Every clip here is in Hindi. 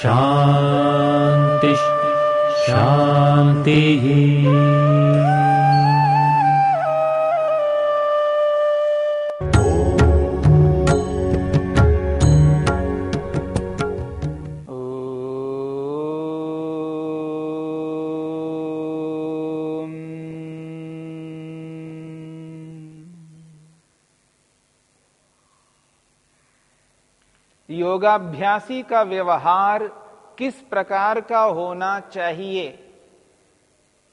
शान्तिः शान्तिः योगाभ्यासी का व्यवहार किस प्रकार का होना चाहिए?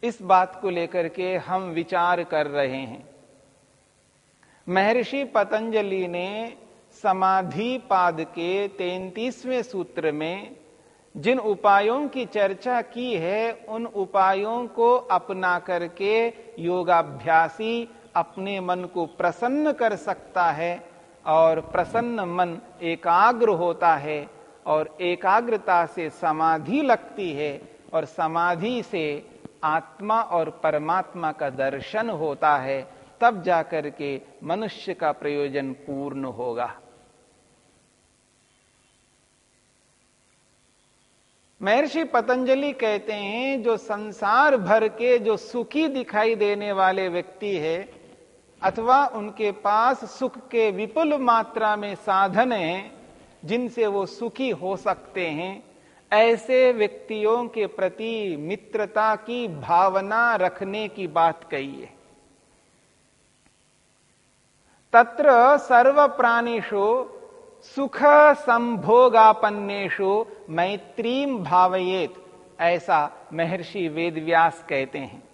इस बात को लेकर के हम विचार कर रहे हैं। महर्षि पतंजलि ने समाधि पाद के तैतीसवें सूत्र में जिन उपायों की चर्चा की है, उन उपायों को अपना करके योगाभ्यासी अपने मन को प्रसन्न कर सकता है। और प्रसन्न मन एकाग्र होता है और एकाग्रता से समाधि लगती है और समाधि से आत्मा और परमात्मा का दर्शन होता है, तब जाकर के मनुष्य का प्रयोजन पूर्ण होगा। महर्षि पतंजलि कहते हैं, जो संसार भर के जो सुखी दिखाई देने वाले व्यक्ति है अथवा उनके पास सुख के विपुल मात्रा में साधन हैं, जिनसे वो सुखी हो सकते हैं, ऐसे व्यक्तियों के प्रति मित्रता की भावना रखने की बात कही है। तत्र सर्व प्राणीषु सुख संभोगापन्नेशु मैत्रीम भावयेत, ऐसा महर्षि वेदव्यास कहते हैं।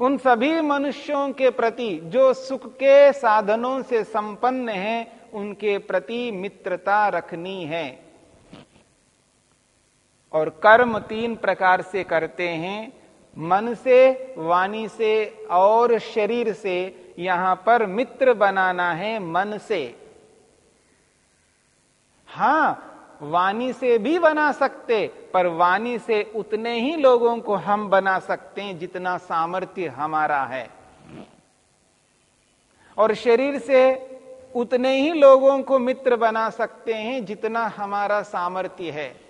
उन सभी मनुष्यों के प्रति जो सुख के साधनों से संपन्न हैं, उनके प्रति मित्रता रखनी है। और कर्म तीन प्रकार से करते हैं, मन से, वाणी से और शरीर से। यहाँ पर मित्र बनाना है मन से। हाँ वाणी से भी बना सकते, पर वाणी से उतने ही लोगों को हम बना सकते हैं जितना सामर्थ्य हमारा है। और शरीर से उतने ही लोगों को मित्र बना सकते हैं जितना हमारा सामर्थ्य है।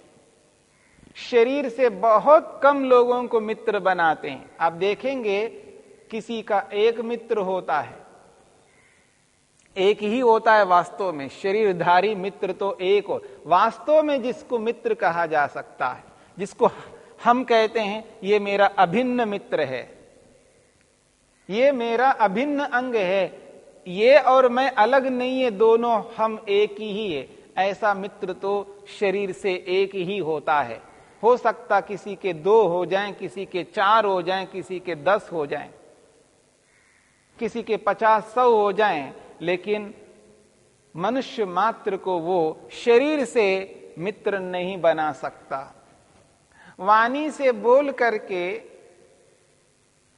शरीर से बहुत कम लोगों को मित्र बनाते हैं। आप देखेंगे, किसी का एक मित्र होता है। एक ही होता है वास्तव में शरीरधारी मित्र तो एक हो। वास्तव में जिसको मित्र कहा जा सकता है जिसको हम कहते हैं ये मेरा अभिन्न मित्र है। ये मेरा अभिन्न अंग है। ये और मैं अलग नहीं है दोनों हम एक ही है। ऐसा मित्र तो शरीर से एक ही होता है। हो सकता किसी के दो हो जाएँ, किसी के चार हो जाएँ, किसी के दस हो जाएँ, किसी के पचास सौ हो जाएँ, लेकिन मनुष्य मात्र को वो शरीर से मित्र नहीं बना सकता। वाणी से बोल करके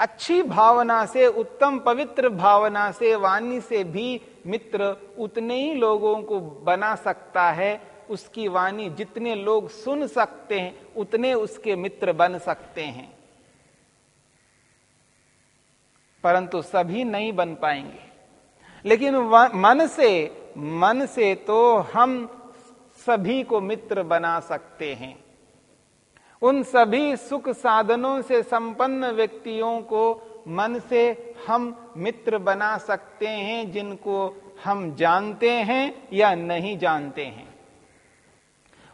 अच्छी भावना से, उत्तम पवित्र भावना से, वाणी से भी मित्र उतने ही लोगों को बना सकता है। उसकी वाणी जितने लोग सुन सकते हैं, उतने उसके मित्र बन सकते हैं। परंतु सभी नहीं बन पाएँगे। लेकिन मन से मन से तो हम सभी को मित्र बना सकते हैं। उन सभी सुख साधनों से संपन्न व्यक्तियों को मन से हम मित्र बना सकते हैं, जिनको हम जानते हैं या नहीं जानते हैं।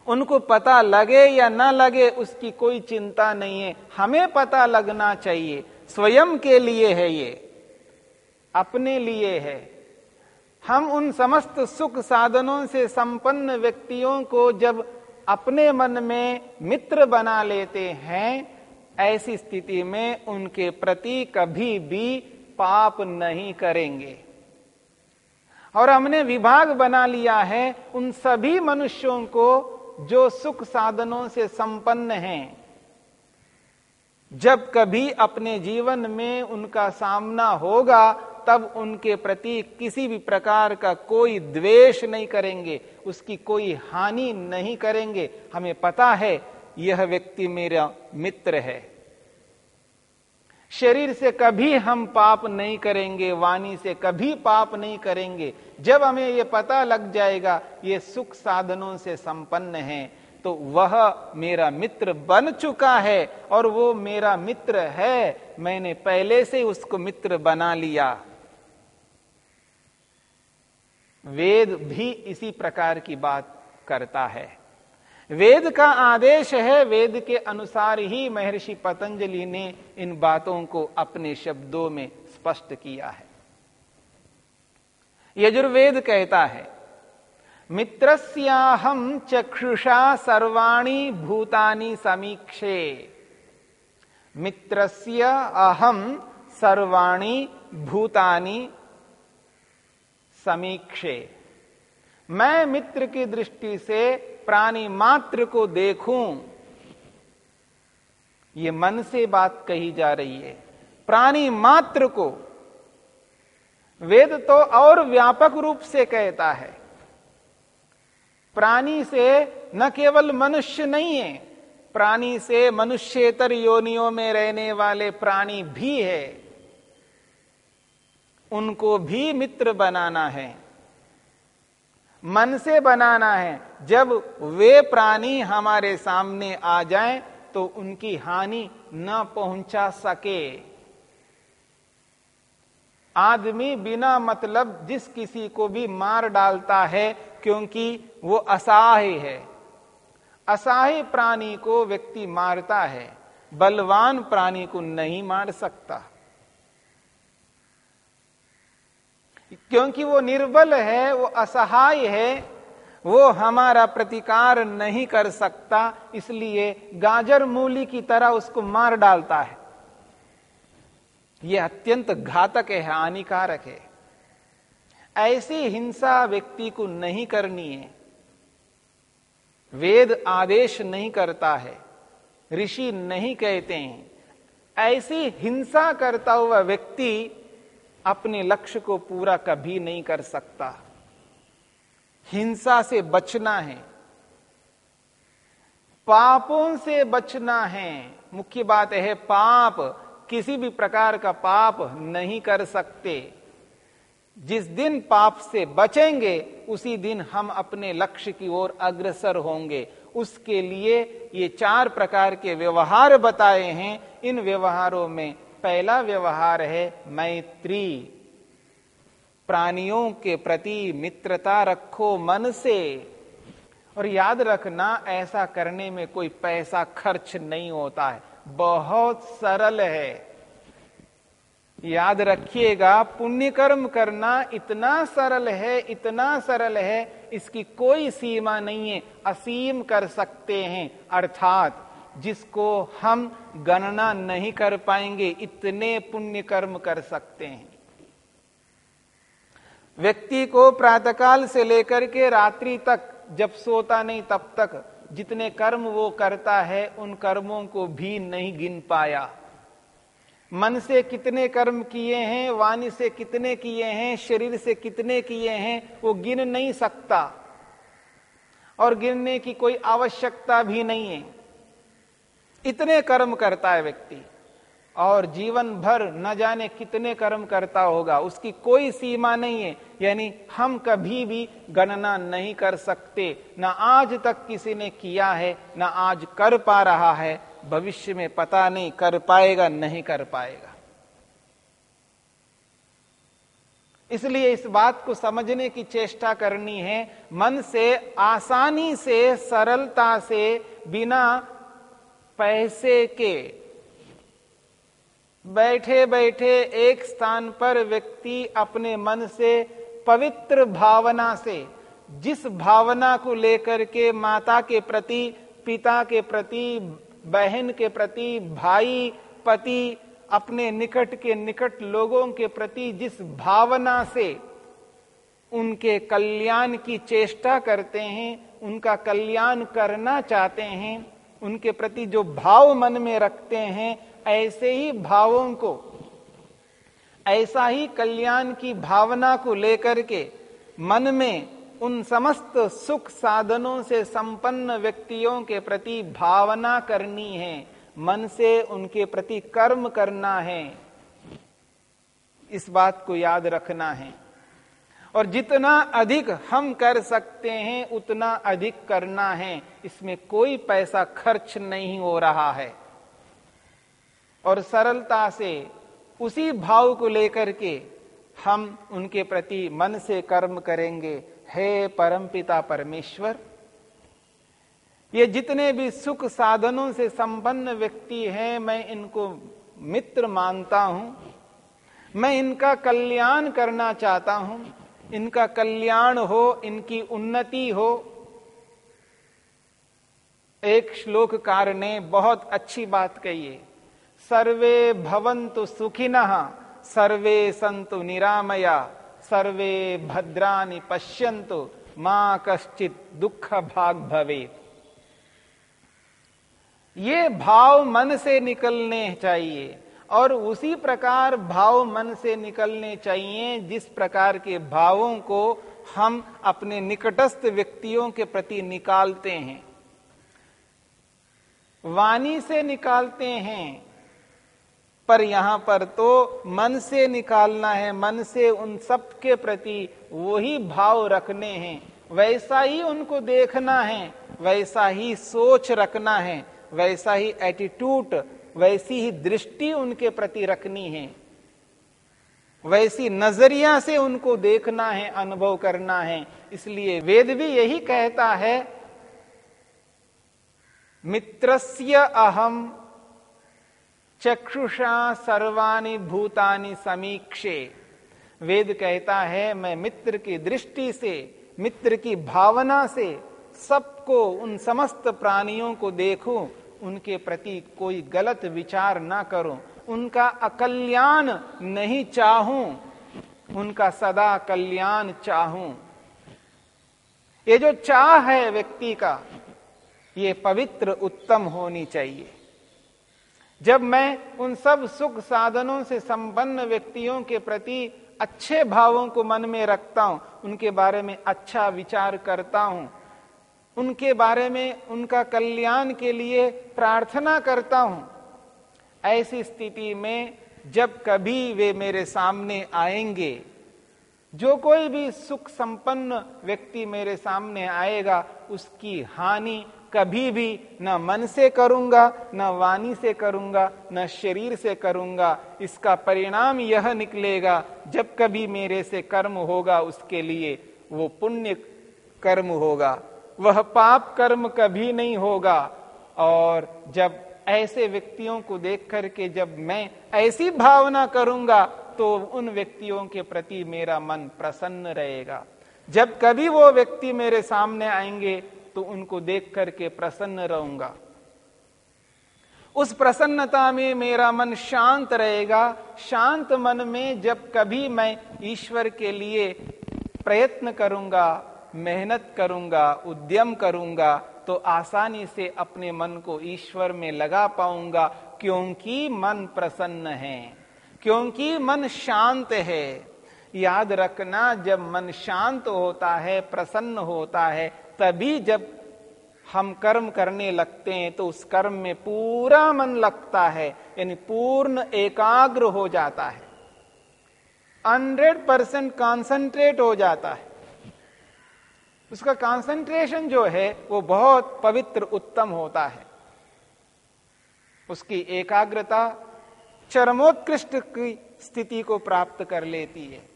उनको पता लगे या ना लगे उसकी कोई चिंता नहीं है। हमें पता लगना चाहिए। स्वयं के लिए है ये। अपने लिए है। हम उन समस्त सुख साधनों से संपन्न व्यक्तियों को जब अपने मन में मित्र बना लेते हैं, ऐसी स्थिति में उनके प्रति कभी भी पाप नहीं करेंगे। और हमने विभाग बना लिया है उन सभी मनुष्यों को जो सुख साधनों से संपन्न हैं। जब कभी अपने जीवन में उनका सामना होगा तब उनके प्रति किसी भी प्रकार का कोई द्वेष नहीं करेंगे, उसकी कोई हानि नहीं करेंगे। हमें पता है, यह व्यक्ति मेरा मित्र है। शरीर से कभी हम पाप नहीं करेंगे, वाणी से कभी पाप नहीं करेंगे। जब हमें यह पता लग जाएगा, ये सुख साधनों से संपन्न है तो वह मेरा मित्र बन चुका है और वो मेरा मित्र है। मैंने पहले से उसको मित्र बना लिया। वेद भी इसी प्रकार की बात करता है। वेद का आदेश है, वेद के अनुसार ही महर्षि पतंजलि ने इन बातों को अपने शब्दों में स्पष्ट किया है। यजुर्वेद कहता है मित्रस्याहम चक्षुषा सर्वाणी भूतानि समीक्षे। मित्रस्य अहम सर्वाणी भूतानि समीक्षे। मैं मित्र की दृष्टि से प्राणी मात्र को देखूँ। ये मन से बात कही जा रही है। प्राणी मात्र को। वेद तो और व्यापक रूप से कहता है। प्राणी से न केवल मनुष्य नहीं है, प्राणी से मनुष्यतर योनियों में रहने वाले प्राणी भी है। उनको भी मित्र बनाना है। मन से बनाना है। जब वे प्राणी हमारे सामने आ जाएँ तो उनकी हानि न पहुँचा सके। आदमी बिना मतलब जिस किसी को भी मार डालता है, क्योंकि वो असहाय है। असहाय प्राणी को व्यक्ति मारता है, बलवान प्राणी को नहीं मार सकता। क्योंकि वो निर्बल है, वो असहाय है, वो हमारा प्रतिकार नहीं कर सकता, इसलिए गाजर मूली की तरह उसको मार डालता है। यह अत्यंत घातक है, हानिकारक है। ऐसी हिंसा व्यक्ति को नहीं करनी है। वेद आदेश नहीं करता है, ऋषि नहीं कहते हैं। ऐसी हिंसा करता हुआ व्यक्ति अपने लक्ष्य को पूरा कभी नहीं कर सकता। हिंसा से बचना है। पापों से बचना है। मुख्य बात है, पाप किसी भी प्रकार का पाप नहीं कर सकते। जिस दिन पाप से बचेंगे, उसी दिन हम अपने लक्ष्य की ओर अग्रसर होंगे। उसके लिए ये चार प्रकार के व्यवहार बताए हैं। इन व्यवहारों में पहला व्यवहार है मैत्री। प्राणियों के प्रति मित्रता रखो मन से। और याद रखना, ऐसा करने में कोई पैसा खर्च नहीं होता है। बहुत सरल है। याद रखिएगा पुण्य कर्म करना इतना सरल है, इतना सरल है, इसकी कोई सीमा नहीं है। असीम कर सकते हैं, अर्थात जिसको हम गणना नहीं कर पाएँगे, इतने पुण्य कर्म कर सकते हैं। व्यक्ति को प्रातकाल से लेकर के रात्रि तक, जब सोता नहीं तब तक, जितने कर्म वो करता है, उन कर्मों को भी नहीं गिन पाया। मन से कितने कर्म किए हैं, वाणी से कितने किए हैं, शरीर से कितने किए हैं, वो गिन नहीं सकता। और गिनने की कोई आवश्यकता भी नहीं है। इतने कर्म करता है व्यक्ति। और जीवन भर न जाने कितने कर्म करता होगा, उसकी कोई सीमा नहीं है। यानी हम कभी भी गणना नहीं कर सकते। ना आज तक किसी ने किया है, ना आज कर पा रहा है। भविष्य में पता नहीं कर पाएगा, नहीं कर पाएगा। इसलिए इस बात को समझने की चेष्टा करनी है, मन से आसानी से, सरलता से, बिना पैसे के। बैठे बैठे एक स्थान पर व्यक्ति अपने मन से पवित्र भावना से, जिस भावना को लेकर के माता के प्रति, पिता के प्रति, बहन के प्रति, भाई, पति, अपने निकट के निकट लोगों के प्रति जिस भावना से उनके कल्याण की चेष्टा करते हैं, उनका कल्याण करना चाहते हैं उनके प्रति जो भाव मन में रखते हैं, ऐसे ही भावों को, ऐसा ही कल्याण की भावना को लेकर के मन में उन समस्त सुख साधनों से संपन्न व्यक्तियों के प्रति भावना करनी है। मन से उनके प्रति कर्म करना है। इस बात को याद रखना है। और जितना अधिक हम कर सकते हैं, उतना अधिक करना है। इसमें कोई पैसा खर्च नहीं हो रहा है। और सरलता से उसी भाव को लेकर के हम उनके प्रति मन से कर्म करेंगे। हे परमपिता परमेश्वर, ये जितने भी सुख साधनों से संपन्न व्यक्ति हैं, मैं इनको मित्र मानता हूँ। मैं इनका कल्याण करना चाहता हूँ। इनका कल्याण हो, इनकी उन्नति हो। एक श्लोककार ने बहुत अच्छी बात कही है। सर्वे भवन्तु सुखिनः, सर्वे संतु निरामया, सर्वे भद्रानि पश्यंतु माँ कश्चित दुख भाग भवे ये भाव मन से निकलने चाहिए। और उसी प्रकार भाव मन से निकलने चाहिए, जिस प्रकार के भावों को हम अपने निकटस्थ व्यक्तियों के प्रति निकालते हैं। वाणी से निकालते हैं, पर यहाँ पर तो मन से निकालना है, मन से उन सब के प्रति वही भाव रखने हैं। वैसा ही उनको देखना है, वैसा ही सोच रखना है, वैसा ही एटीट्यूड वैसी ही दृष्टि उनके प्रति रखनी है। वैसी नज़रिया से उनको देखना है, अनुभव करना है। इसलिए वेद भी यही कहता है, मित्रस्य अहम चक्षुषा सर्वाणी भूतानि समीक्षे। वेद कहता है, मैं मित्र की दृष्टि से, मित्र की भावना से सबको, उन समस्त प्राणियों को देखूँ। उनके प्रति कोई गलत विचार ना करूँ। उनका अकल्याण नहीं चाहूँ। उनका सदा कल्याण चाहूँ। ये जो चाह है व्यक्ति का, ये पवित्र उत्तम होनी चाहिए। जब मैं उन सब सुख साधनों से संपन्न व्यक्तियों के प्रति अच्छे भावों को मन में रखता हूँ, उनके बारे में अच्छा विचार करता हूँ उनके बारे में, उनका कल्याण के लिए प्रार्थना करता हूँ। ऐसी स्थिति में जब कभी वे मेरे सामने आएँगे, जो कोई भी सुख संपन्न व्यक्ति मेरे सामने आएगा, उसकी हानि कभी भी न मन से करूँगा, न वाणी से करूँगा, न शरीर से करूँगा। इसका परिणाम यह निकलेगा, जब कभी मेरे से कर्म होगा, उसके लिए वो पुण्य कर्म होगा। वह पाप कर्म कभी नहीं होगा। और जब ऐसे व्यक्तियों को देख करके जब मैं ऐसी भावना करूँगा तो उन व्यक्तियों के प्रति मेरा मन प्रसन्न रहेगा। जब कभी वो व्यक्ति मेरे सामने आएँगे तो उनको देख करके प्रसन्न रहूँगा। उस प्रसन्नता में मेरा मन शांत रहेगा। शांत मन में जब कभी मैं ईश्वर के लिए प्रयत्न करूँगा मेहनत करूँगा, उद्यम करूँगा तो आसानी से अपने मन को ईश्वर में लगा पाऊँगा, क्योंकि मन प्रसन्न है, क्योंकि मन शांत है। याद रखना, जब मन शांत होता है, प्रसन्न होता है, तभी जब हम कर्म करने लगते हैं तो उस कर्म में पूरा मन लगता है, यानी पूर्ण एकाग्र हो जाता है। हंड्रेड परसेंट कॉन्सेंट्रेट हो जाता है। उसका कंसंट्रेशन जो है, वो बहुत पवित्र उत्तम होता है। उसकी एकाग्रता चरमोत्कृष्ट की स्थिति को प्राप्त कर लेती है।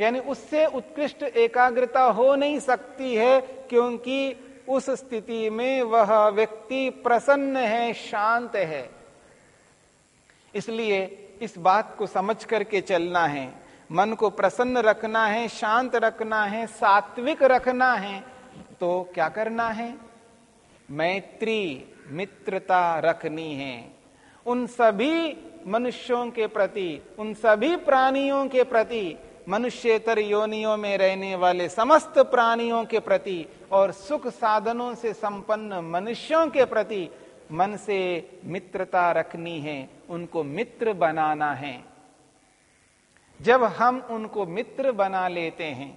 यानी उससे उत्कृष्ट एकाग्रता हो नहीं सकती है, क्योंकि उस स्थिति में वह व्यक्ति प्रसन्न है, शांत है। इसलिए इस बात को समझ करके चलना है। मन को प्रसन्न रखना है, शांत रखना है, सात्विक रखना है तो क्या करना है? मैत्री, मित्रता रखनी है। उन सभी मनुष्यों के प्रति, उन सभी प्राणियों के प्रति, मनुष्यतर योनियों में रहने वाले समस्त प्राणियों के प्रति और सुख साधनों से संपन्न मनुष्यों के प्रति मन से मित्रता रखनी है, उनको मित्र बनाना है। जब हम उनको मित्र बना लेते हैं,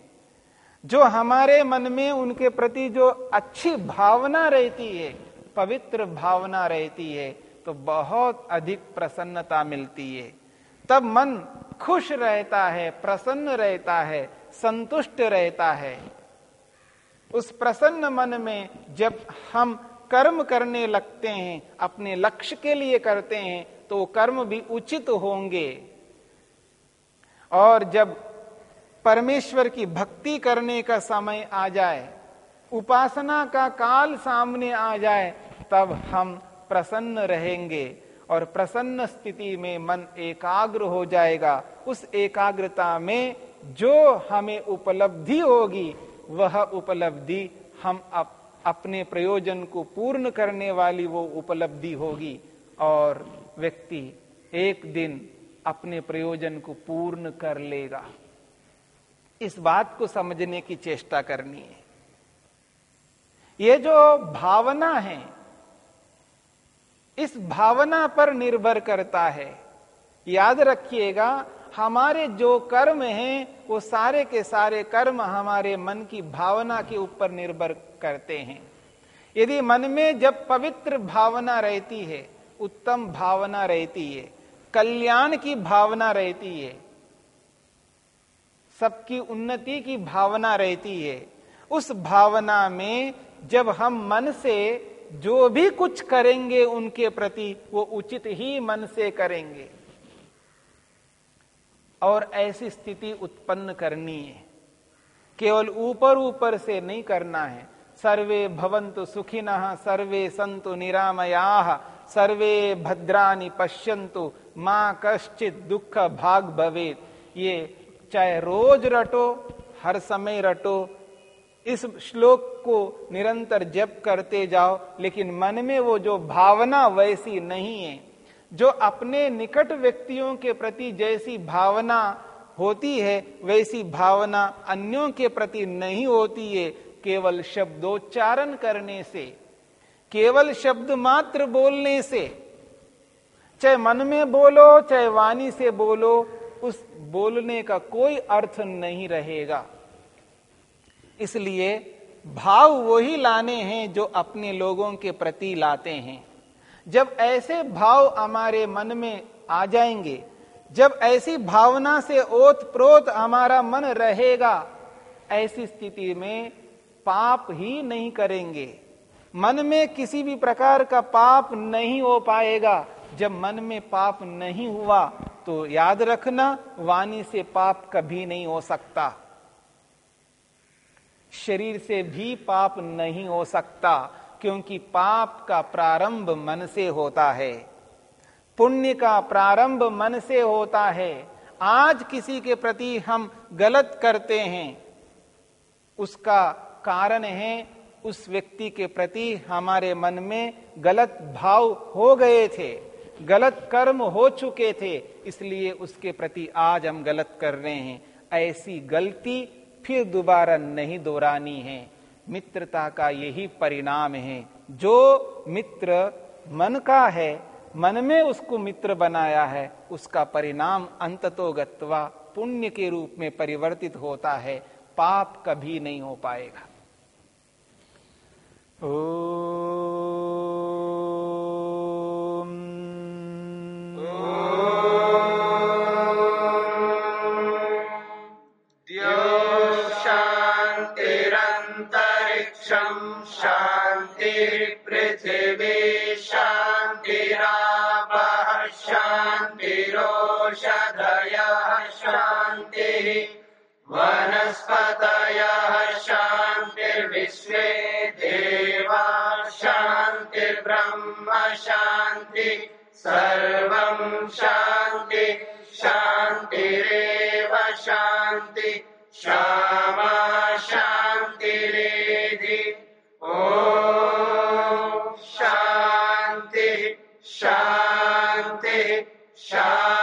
जो हमारे मन में उनके प्रति जो अच्छी भावना रहती है, पवित्र भावना रहती है तो बहुत अधिक प्रसन्नता मिलती है। तब मन खुश रहता है, प्रसन्न रहता है, संतुष्ट रहता है। उस प्रसन्न मन में जब हम कर्म करने लगते हैं, अपने लक्ष्य के लिए करते हैं तो कर्म भी उचित होंगे। और जब परमेश्वर की भक्ति करने का समय आ जाए उपासना का काल सामने आ जाए तब हम प्रसन्न रहेंगे और प्रसन्न स्थिति में मन एकाग्र हो जाएगा। उस एकाग्रता में जो हमें उपलब्धि होगी वह उपलब्धि हम अप, अपने प्रयोजन को पूर्ण करने वाली वो उपलब्धि होगी। और व्यक्ति एक दिन अपने प्रयोजन को पूर्ण कर लेगा। इस बात को समझने की चेष्टा करनी है। ये जो भावना है, इस भावना पर निर्भर करता है। याद रखिएगा, हमारे जो कर्म हैं, वो सारे के सारे कर्म हमारे मन की भावना के ऊपर निर्भर करते हैं। यदि मन में जब पवित्र भावना रहती है, उत्तम भावना रहती है कल्याण की भावना रहती है। सबकी उन्नति की भावना रहती है। उस भावना में जब हम मन से जो भी कुछ करेंगे उनके प्रति, वो उचित ही मन से करेंगे। और ऐसी स्थिति उत्पन्न करनी है। केवल ऊपर ऊपर से नहीं करना है। सर्वे भवंतु सुखिन, सर्वे संतु निरामया। सर्वे भद्रानि पश्यंतु माँ कश्चित दुख भाग भवे ये चाहे रोज रटो, हर समय रटो, इस श्लोक को निरंतर जप करते जाओ, लेकिन मन में वो जो भावना वैसी नहीं है, जो अपने निकट व्यक्तियों के प्रति जैसी भावना होती है, वैसी भावना अन्यों के प्रति नहीं होती है, केवल शब्दोच्चारण करने से। केवल शब्द मात्र बोलने से, चाहे मन में बोलो, चाहे वाणी से बोलो, उस बोलने का कोई अर्थ नहीं रहेगा। इसलिए भाव वही लाने हैं जो अपने लोगों के प्रति लाते हैं। जब ऐसे भाव हमारे मन में आ जाएँगे, जब ऐसी भावना से ओत प्रोत हमारा मन रहेगा, ऐसी स्थिति में पाप ही नहीं करेंगे। मन में किसी भी प्रकार का पाप नहीं हो पाएगा। जब मन में पाप नहीं हुआ तो याद रखना, वाणी से पाप कभी नहीं हो सकता। शरीर से भी पाप नहीं हो सकता, क्योंकि पाप का प्रारंभ मन से होता है। पुण्य का प्रारंभ मन से होता है। आज किसी के प्रति हम गलत करते हैं। उसका कारण है उस व्यक्ति के प्रति हमारे मन में गलत भाव हो गए थे, गलत कर्म हो चुके थे, इसलिए उसके प्रति आज हम गलत कर रहे हैं। ऐसी गलती फिर दोबारा नहीं दोहरानी है। मित्रता का यही परिणाम है। जो मित्र मन का है, मन में उसको मित्र बनाया है, उसका परिणाम अंततोगत्वा पुण्य के रूप में परिवर्तित होता है। पाप कभी नहीं हो पाएगा। Oh. सर्वं शान्ति शान्तिरेव शान्ति। श्यामा शान्तिरेधि। ॐ शान्तिः शान्तिः शान्ति।